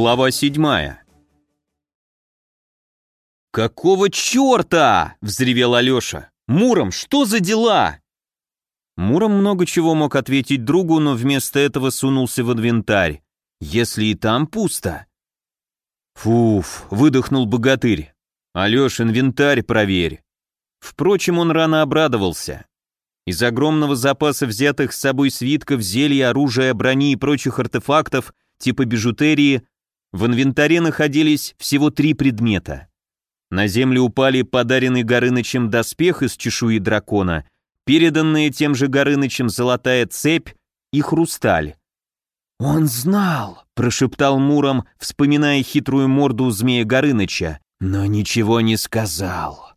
Глава седьмая. «Какого черта?» — взревел Алеша. «Муром, что за дела?» Муром много чего мог ответить другу, но вместо этого сунулся в инвентарь. «Если и там пусто». «Фуф», — выдохнул богатырь. «Алеш, инвентарь проверь». Впрочем, он рано обрадовался. Из огромного запаса взятых с собой свитков, зелья, оружия, брони и прочих артефактов, типа бижутерии, в инвентаре находились всего три предмета. На землю упали подаренный Горынычем доспех из чешуи дракона, переданные тем же Горынычем золотая цепь и хрусталь. «Он знал», — прошептал Муром, вспоминая хитрую морду змея Горыныча, но ничего не сказал.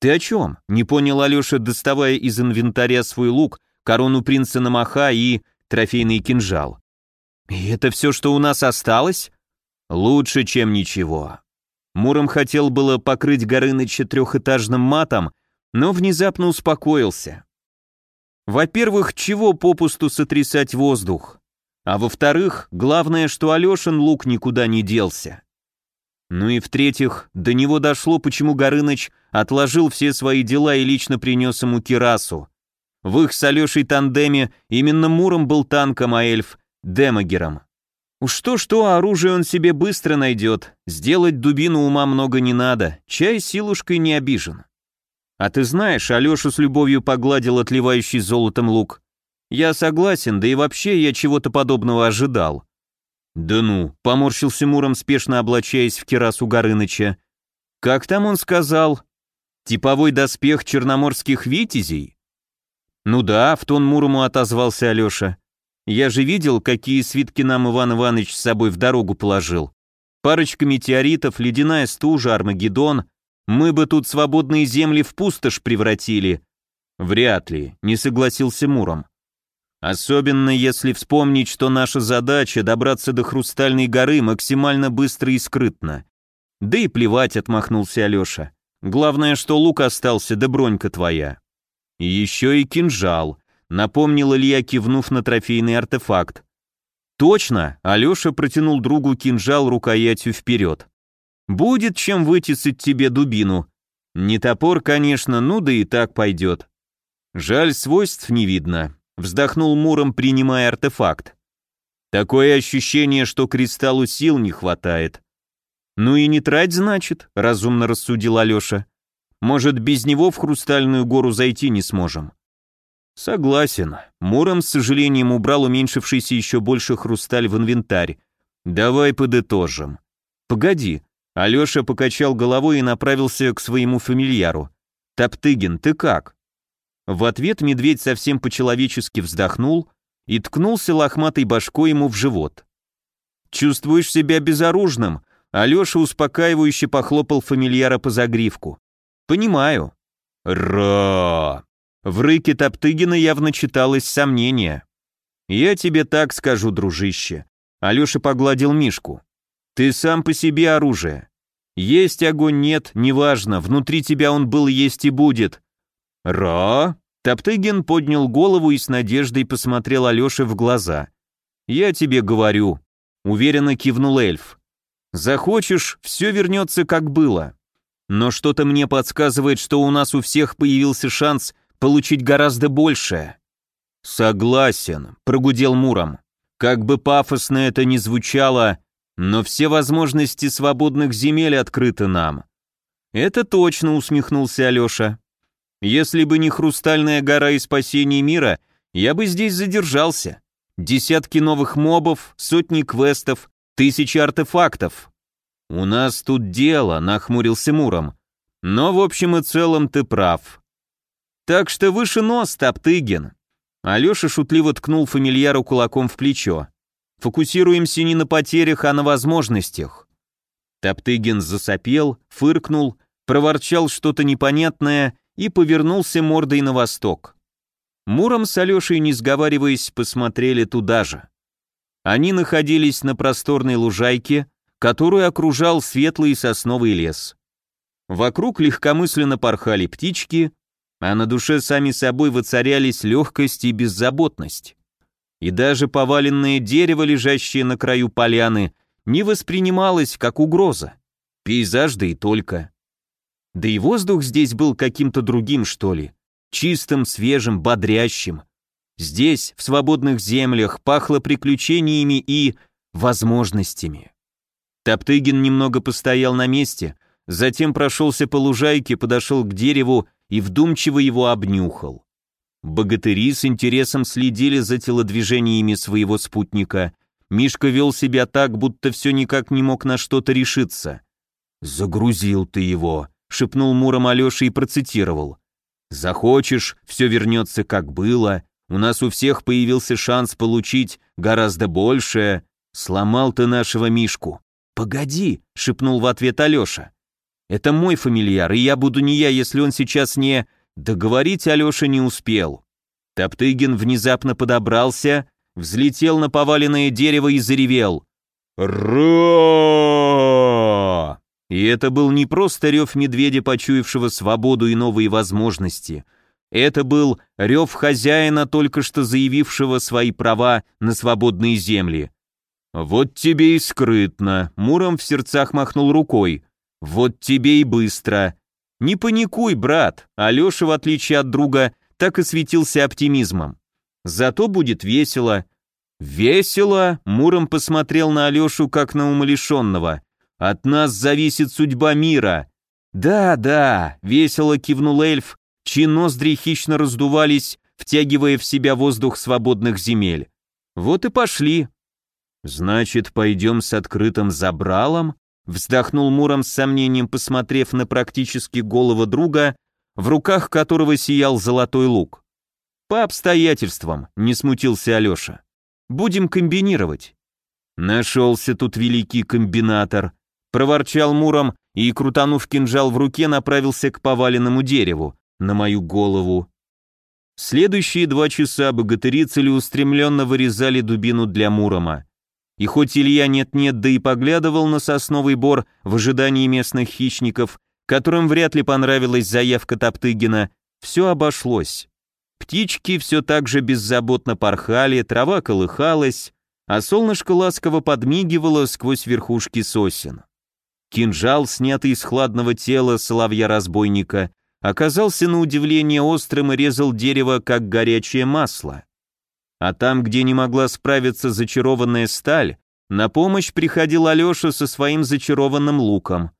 «Ты о чем?» — не понял Алеша, доставая из инвентаря свой лук, корону принца Намаха и трофейный кинжал. «И это все, что у нас осталось?» «Лучше, чем ничего». Муром хотел было покрыть Горыныча трехэтажным матом, но внезапно успокоился. Во-первых, чего попусту сотрясать воздух? А во-вторых, главное, что Алешин лук никуда не делся. Ну и в-третьих, до него дошло, почему Горыныч отложил все свои дела и лично принес ему кирасу. В их с Алешей тандеме именно Муром был танком, а эльф — демагером. Уж что-что, оружие он себе быстро найдет. Сделать дубину ума много не надо. Чай силушкой не обижен. А ты знаешь, Алеша с любовью погладил отливающий золотом лук. Я согласен, да и вообще я чего-то подобного ожидал. Да ну, поморщился Муром, спешно облачаясь в кирасу Горыныча. Как там он сказал? Типовой доспех черноморских витязей? Ну да, в тон Мурому отозвался Алеша. Я же видел, какие свитки нам Иван Иванович с собой в дорогу положил. Парочка метеоритов, ледяная стужа, Армагеддон. Мы бы тут свободные земли в пустошь превратили. Вряд ли, не согласился Муром. Особенно если вспомнить, что наша задача добраться до Хрустальной горы максимально быстро и скрытно. Да и плевать, отмахнулся Алеша. Главное, что лук остался, да бронька твоя. И еще и кинжал напомнил Илья, кивнув на трофейный артефакт. Точно, Алеша протянул другу кинжал рукоятью вперед. Будет чем вытесать тебе дубину. Не топор, конечно, ну да и так пойдет. Жаль, свойств не видно. Вздохнул Муром, принимая артефакт. Такое ощущение, что кристаллу сил не хватает. Ну и не трать, значит, разумно рассудил Алеша. Может, без него в хрустальную гору зайти не сможем. Согласен. Муром с сожалением убрал уменьшившийся еще больше хрусталь в инвентарь. Давай подытожим. Погоди. Алеша покачал головой и направился к своему фамильяру. Топтыгин, ты как? В ответ медведь совсем по-человечески вздохнул и ткнулся лохматой башкой ему в живот. «Чувствуешь себя безоружным?» Алеша успокаивающе похлопал фамильяра по загривку. «Понимаю». «Ра!» В рыке Топтыгина явно читалось сомнение. «Я тебе так скажу, дружище». Алеша погладил Мишку. «Ты сам по себе оружие. Есть огонь, нет, неважно, внутри тебя он был, есть и будет». «Ра?» Топтыгин поднял голову и с надеждой посмотрел Алёше в глаза. «Я тебе говорю», — уверенно кивнул эльф. «Захочешь, все вернется как было. Но что-то мне подсказывает, что у нас у всех появился шанс — получить гораздо большее. Согласен, прогудел Муром. Как бы пафосно это ни звучало, но все возможности свободных земель открыты нам. Это точно, усмехнулся Алеша. Если бы не хрустальная гора и спасение мира, я бы здесь задержался. Десятки новых мобов, сотни квестов, тысячи артефактов. У нас тут дело, нахмурился Муром. Но в общем и целом ты прав. Так что выше нос, Топтыгин. Алеша шутливо ткнул фамильяру кулаком в плечо. Фокусируемся не на потерях, а на возможностях. Топтыгин засопел, фыркнул, проворчал что-то непонятное и повернулся мордой на восток. Муром с Алешей, не сговариваясь, посмотрели туда же. Они находились на просторной лужайке, которую окружал светлый сосновый лес. Вокруг легкомысленно порхали птички, а на душе сами собой воцарялись легкость и беззаботность. И даже поваленное дерево, лежащее на краю поляны, не воспринималось как угроза. Пейзаж, да и только. Да и воздух здесь был каким-то другим, что ли. Чистым, свежим, бодрящим. Здесь, в свободных землях, пахло приключениями и возможностями. Топтыгин немного постоял на месте, затем прошелся по лужайке, подошел к дереву и вдумчиво его обнюхал. Богатыри с интересом следили за телодвижениями своего спутника. Мишка вел себя так, будто все никак не мог на что-то решиться. «Загрузил ты его», — шепнул Муром Алёша и процитировал. «Захочешь, все вернется как было, у нас у всех появился шанс получить гораздо большее. Сломал ты нашего Мишку». «Погоди», — шепнул в ответ Алёша. «Это мой фамильяр, и я буду не я, если он сейчас не...» Договорить Алёша не успел. Топтыгин внезапно подобрался, взлетел на поваленное дерево и заревел. «Ра!» И это был не просто рев медведя, почуявшего свободу и новые возможности. Это был рев хозяина, только что заявившего свои права на свободные земли. «Вот тебе и скрытно», — Муром в сердцах махнул рукой. «Вот тебе и быстро. Не паникуй, брат», — Алеша, в отличие от друга, так и светился оптимизмом. «Зато будет весело». «Весело?» — Муром посмотрел на Алешу как на умалишенного. От нас зависит судьба мира. Да, да, весело кивнул эльф, чьи ноздри хищно раздувались, втягивая в себя воздух свободных земель. Вот и пошли. Значит, пойдем с открытым забралом? Вздохнул Муром с сомнением, посмотрев на практически голого друга, в руках которого сиял золотой лук. По обстоятельствам, не смутился Алеша. Будем комбинировать. Нашелся тут великий комбинатор, проворчал Муром и, крутанув кинжал в руке, направился к поваленному дереву, на мою голову. Следующие два часа богатыри целеустремленно вырезали дубину для Мурома. И хоть Илья нет-нет, да и поглядывал на сосновый бор в ожидании местных хищников, которым вряд ли понравилась заявка Топтыгина, все обошлось. Птички все так же беззаботно порхали, трава колыхалась, а солнышко ласково подмигивало сквозь верхушки сосен. Кинжал, снятый из хладного тела соловья-разбойника, оказался на удивление острым и резал дерево, как горячее масло. А там, где не могла справиться зачарованная сталь, на помощь приходил Алеша со своим зачарованным луком.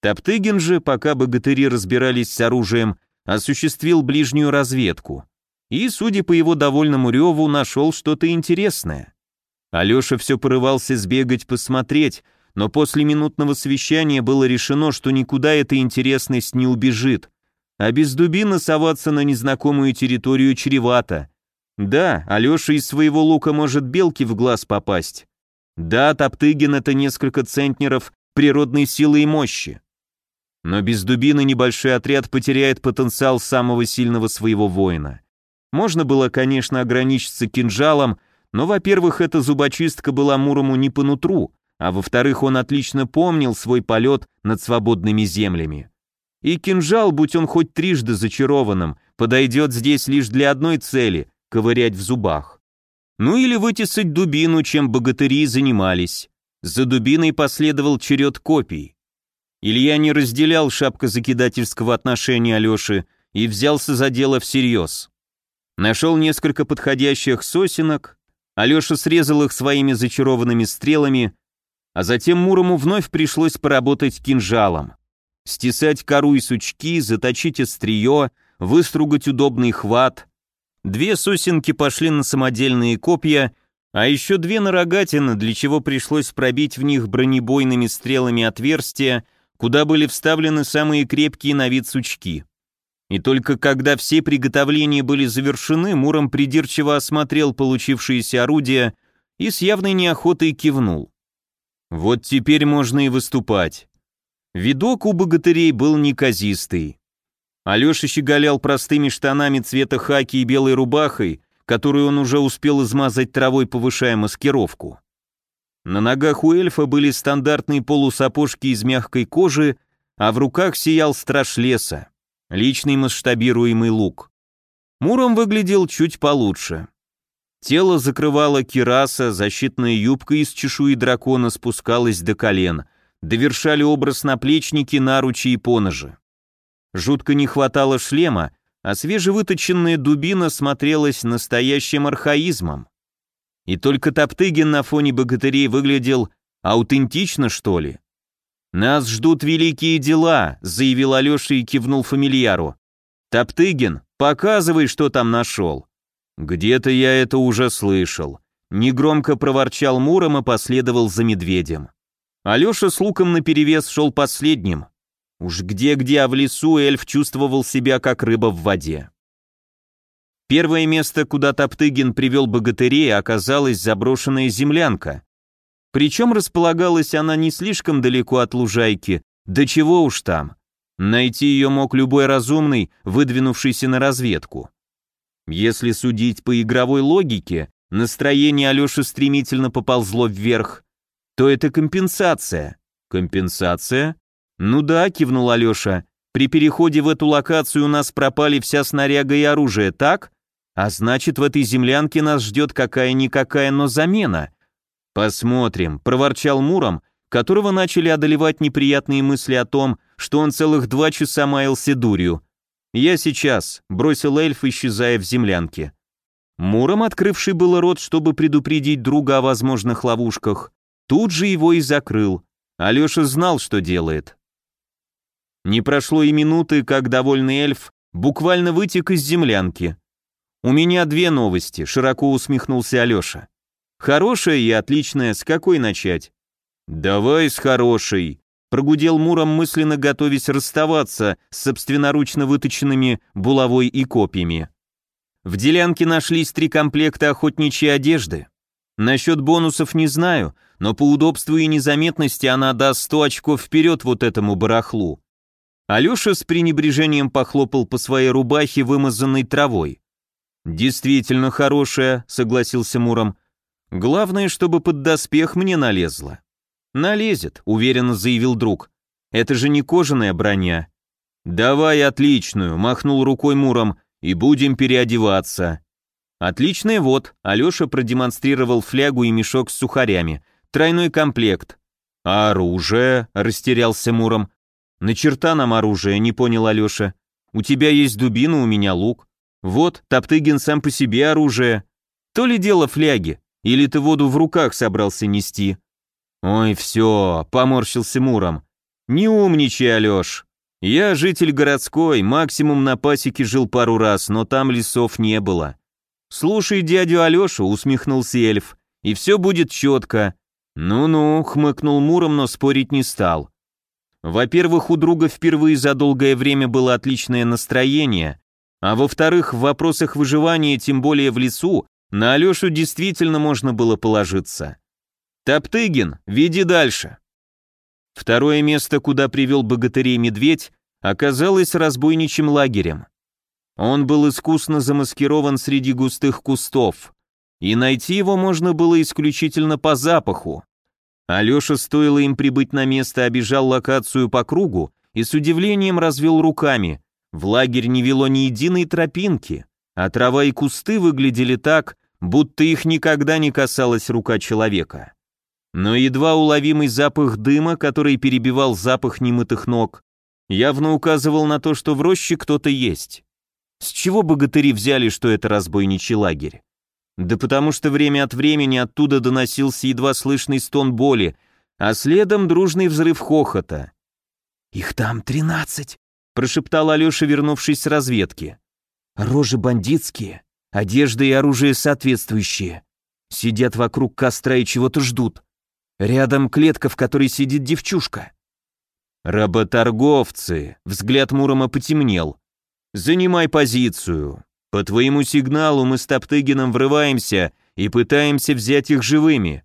Топтыгин же, пока богатыри разбирались с оружием, осуществил ближнюю разведку. И, судя по его довольному реву, нашел что-то интересное. Алеша все порывался сбегать посмотреть, но после минутного совещания было решено, что никуда эта интересность не убежит, а без дубины соваться на незнакомую территорию чревато. Да, Алеша из своего лука может белки в глаз попасть. Да, Топтыгин — это несколько центнеров природной силы и мощи. Но без дубины небольшой отряд потеряет потенциал самого сильного своего воина. Можно было, конечно, ограничиться кинжалом, но, во-первых, эта зубочистка была Мурому не по нутру, а во-вторых, он отлично помнил свой полет над свободными землями. И кинжал, будь он хоть трижды зачарованным, подойдет здесь лишь для одной цели — ковырять в зубах. Ну или вытесать дубину, чем богатыри занимались. За дубиной последовал черед копий. Илья не разделял шапкозакидательского отношения Алеши и взялся за дело всерьез. Нашел несколько подходящих сосенок, Алеша срезал их своими зачарованными стрелами, а затем Мурому вновь пришлось поработать кинжалом. Стесать кору и сучки, заточить острие, выстругать удобный хват. Две сосенки пошли на самодельные копья, а еще две на рогатины, для чего пришлось пробить в них бронебойными стрелами отверстия, куда были вставлены самые крепкие на вид сучки. И только когда все приготовления были завершены, Муром придирчиво осмотрел получившиеся орудия и с явной неохотой кивнул. Вот теперь можно и выступать. Видок у богатырей был неказистый. Алеша щеголял простыми штанами цвета хаки и белой рубахой, которую он уже успел измазать травой, повышая маскировку. На ногах у эльфа были стандартные полусапожки из мягкой кожи, а в руках сиял страж леса, личный масштабируемый лук. Муром выглядел чуть получше. Тело закрывала кираса, защитная юбка из чешуи дракона спускалась до колен, довершали образ наплечники, наручи и поножи. Жутко не хватало шлема, а свежевыточенная дубина смотрелась настоящим архаизмом. И только Топтыгин на фоне богатырей выглядел аутентично, что ли. «Нас ждут великие дела», — заявил Алеша и кивнул фамильяру. «Топтыгин, показывай, что там нашел». «Где-то я это уже слышал», — негромко проворчал Муром и последовал за медведем. Алеша с луком наперевес шел последним. Уж где-где, а в лесу эльф чувствовал себя как рыба в воде. Первое место, куда Топтыгин привел богатырей, оказалась заброшенная землянка. Причем располагалась она не слишком далеко от лужайки, да чего уж там. Найти ее мог любой разумный, выдвинувшийся на разведку. Если судить по игровой логике, настроение Алёши стремительно поползло вверх, то это компенсация. Компенсация? Ну да, кивнул Алёша. При переходе в эту локацию у нас пропали вся снаряга и оружие, так? А значит, в этой землянке нас ждет какая-никакая, но замена. Посмотрим, проворчал Муром, которого начали одолевать неприятные мысли о том, что он целых два часа маялся дурью. «Я сейчас», — бросил эльф, исчезая в землянке. Муром, открывший было рот, чтобы предупредить друга о возможных ловушках, тут же его и закрыл. Алеша знал, что делает. Не прошло и минуты, как довольный эльф буквально вытек из землянки. «У меня две новости», — широко усмехнулся Алеша. «Хорошая и отличная, с какой начать?» «Давай с хорошей», Прогудел Муром, мысленно готовясь расставаться с собственноручно выточенными булавой и копьями. В делянке нашлись три комплекта охотничьей одежды. Насчет бонусов не знаю, но по удобству и незаметности она даст 100 очков вперед вот этому барахлу. Алеша с пренебрежением похлопал по своей рубахе, вымазанной травой. «Действительно хорошая», — согласился Муром. «Главное, чтобы под доспех мне налезло». «Налезет», — уверенно заявил друг. «Это же не кожаная броня». «Давай отличную», — махнул рукой Муром, — «и будем переодеваться». «Отличная вот», — Алеша продемонстрировал флягу и мешок с сухарями. «Тройной комплект». «А оружие?» — растерялся Муром. «На черта нам оружие», — не понял Алеша. «У тебя есть дубина, у меня лук. Вот, Топтыгин сам по себе оружие. То ли дело фляги, или ты воду в руках собрался нести?» «Ой, все», — поморщился Муром. «Не умничай, Алеш. Я житель городской, максимум на пасеке жил пару раз, но там лесов не было». «Слушай дядю Алешу», — усмехнулся эльф, — «и все будет четко». «Ну-ну», — хмыкнул Муром, но спорить не стал. Во-первых, у друга впервые за долгое время было отличное настроение, а во-вторых, в вопросах выживания, тем более в лесу, на Алешу действительно можно было положиться. «Топтыгин, веди дальше». Второе место, куда привел богатырей медведь, оказалось разбойничьим лагерем. Он был искусно замаскирован среди густых кустов, и найти его можно было исключительно по запаху. Алеша, стоило им прибыть на место, обижал локацию по кругу и с удивлением развел руками. В лагерь не вело ни единой тропинки, а трава и кусты выглядели так, будто их никогда не касалась рука человека но едва уловимый запах дыма, который перебивал запах немытых ног, явно указывал на то, что в роще кто-то есть. С чего богатыри взяли, что это разбойничий лагерь? Да потому что время от времени оттуда доносился едва слышный стон боли, а следом дружный взрыв хохота. «Их там тринадцать», — прошептал Алеша, вернувшись с разведки. «Рожи бандитские, одежда и оружие соответствующие. Сидят вокруг костра и чего-то ждут. Рядом клетка, в которой сидит девчушка. Работорговцы, взгляд Мурома потемнел. Занимай позицию. По твоему сигналу мы с Топтыгином врываемся и пытаемся взять их живыми.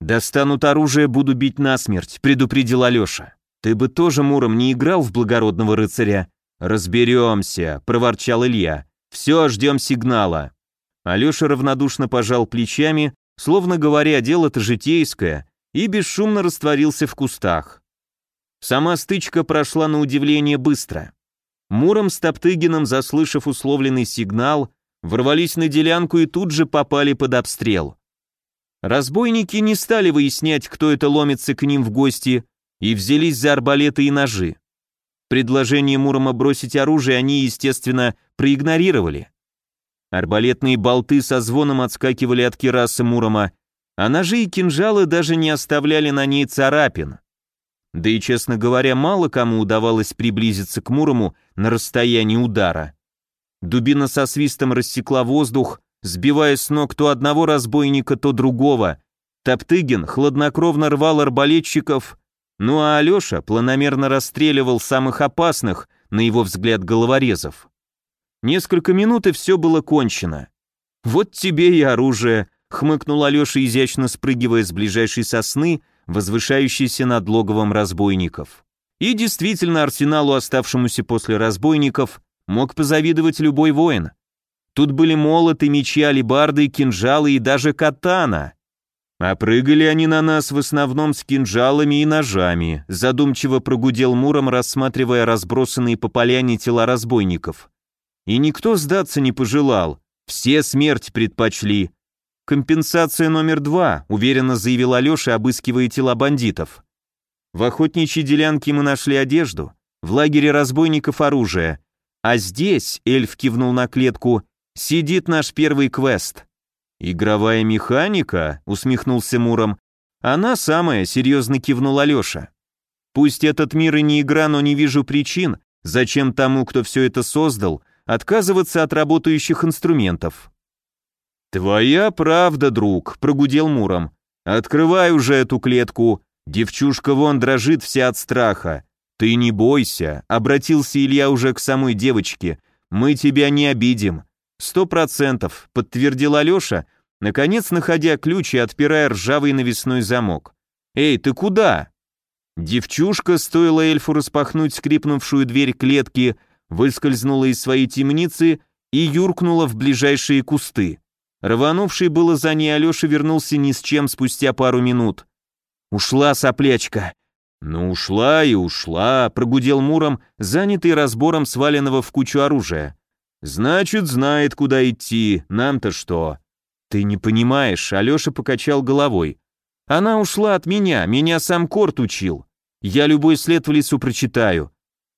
Достанут оружие, буду бить насмерть, предупредил Алеша. Ты бы тоже, Муром, не играл в благородного рыцаря. Разберемся, проворчал Илья. Все, ждем сигнала. Алеша равнодушно пожал плечами, словно говоря, дело-то житейское, и бесшумно растворился в кустах. Сама стычка прошла на удивление быстро. Муром с Топтыгином, заслышав условленный сигнал, ворвались на делянку и тут же попали под обстрел. Разбойники не стали выяснять, кто это ломится к ним в гости, и взялись за арбалеты и ножи. Предложение Мурома бросить оружие они, естественно, проигнорировали. Арбалетные болты со звоном отскакивали от кирасы Мурома, а ножи и кинжалы даже не оставляли на ней царапин. Да и, честно говоря, мало кому удавалось приблизиться к Мурому на расстоянии удара. Дубина со свистом рассекла воздух, сбивая с ног то одного разбойника, то другого. Топтыгин хладнокровно рвал арбалетчиков, ну а Алеша планомерно расстреливал самых опасных, на его взгляд, головорезов. Несколько минут и все было кончено. «Вот тебе и оружие», — хмыкнул Алеша, изящно спрыгивая с ближайшей сосны, возвышающейся над логовом разбойников. И действительно, арсеналу, оставшемуся после разбойников, мог позавидовать любой воин. Тут были молоты, мечи, алебарды, кинжалы и даже катана. А прыгали они на нас в основном с кинжалами и ножами, задумчиво прогудел Муром, рассматривая разбросанные по поляне тела разбойников. И никто сдаться не пожелал, все смерть предпочли. Компенсация номер два, уверенно заявил Алеша, обыскивая тела бандитов. В охотничьей делянке мы нашли одежду, в лагере разбойников оружие, а здесь, эльф кивнул на клетку, сидит наш первый квест. Игровая механика, усмехнулся Муром. Она самая, серьезно кивнул Алеша. Пусть этот мир и не игра, но не вижу причин, зачем тому, кто все это создал, отказываться от работающих инструментов. «Твоя правда, друг», — прогудел Муром. «Открывай уже эту клетку. Девчушка вон дрожит вся от страха. «Ты не бойся», — обратился Илья уже к самой девочке, «мы тебя не обидим». «Сто процентов», — подтвердил Алеша, наконец находя ключ и отпирая ржавый навесной замок. «Эй, ты куда?» Девчушка, стоило эльфу распахнуть скрипнувшую дверь клетки, выскользнула из своей темницы и юркнула в ближайшие кусты. Рванувший было за ней Алеша вернулся ни с чем спустя пару минут. «Ушла соплячка», «Ну ушла и ушла», — прогудел Муром, занятый разбором сваленного в кучу оружия. «Значит, знает, куда идти, нам-то что?» «Ты не понимаешь», — Алеша покачал головой. «Она ушла от меня, меня сам Корт учил. Я любой след в лесу прочитаю.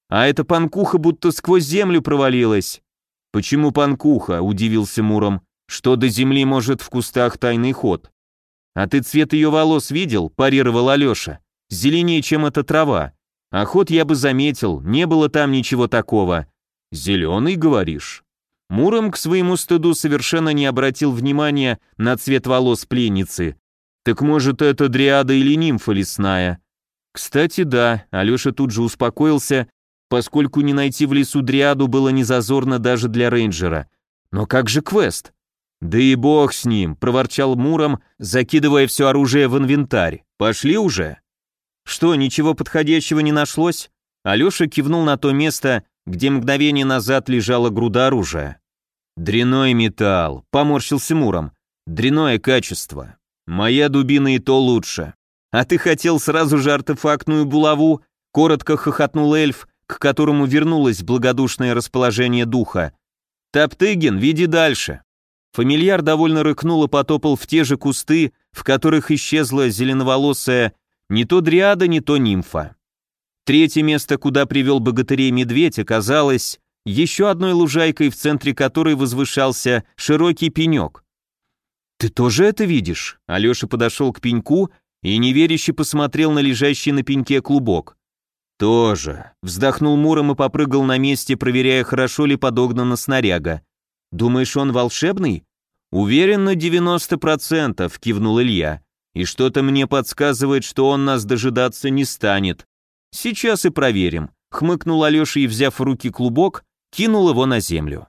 А эта панкуха будто сквозь землю провалилась». «Почему панкуха?» — удивился Муром. «Что до земли может в кустах тайный ход?» «А ты цвет ее волос видел?» — парировал Алеша зеленее, чем эта трава. Охот я бы заметил, не было там ничего такого. Зеленый, говоришь? Муром к своему стыду совершенно не обратил внимания на цвет волос пленницы. Так может, это дриада или нимфа лесная? Кстати, да, Алеша тут же успокоился, поскольку не найти в лесу дриаду было незазорно даже для рейнджера. Но как же квест? Да и бог с ним, проворчал Муром, закидывая все оружие в инвентарь. Пошли уже? Что, ничего подходящего не нашлось? Алеша кивнул на то место, где мгновение назад лежала груда оружия. «Дряной металл», — поморщился Муром. «Дряное качество. Моя дубина и то лучше. А ты хотел сразу же артефактную булаву?» Коротко хохотнул эльф, к которому вернулось благодушное расположение духа. «Топтыгин, веди дальше». Фамильяр довольно рыкнул и потопал в те же кусты, в которых исчезла зеленоволосая не то дриада, не то нимфа. Третье место, куда привел богатырей медведь, оказалось еще одной лужайкой, в центре которой возвышался широкий пенек. «Ты тоже это видишь?» Алеша подошел к пеньку и неверяще посмотрел на лежащий на пеньке клубок. «Тоже», — вздохнул Муром и попрыгал на месте, проверяя, хорошо ли подогнана снаряга. «Думаешь, он волшебный?» «Уверен на 90%, — кивнул Илья и что-то мне подсказывает, что он нас дожидаться не станет. Сейчас и проверим», — хмыкнул Алеша и, взяв в руки клубок, кинул его на землю.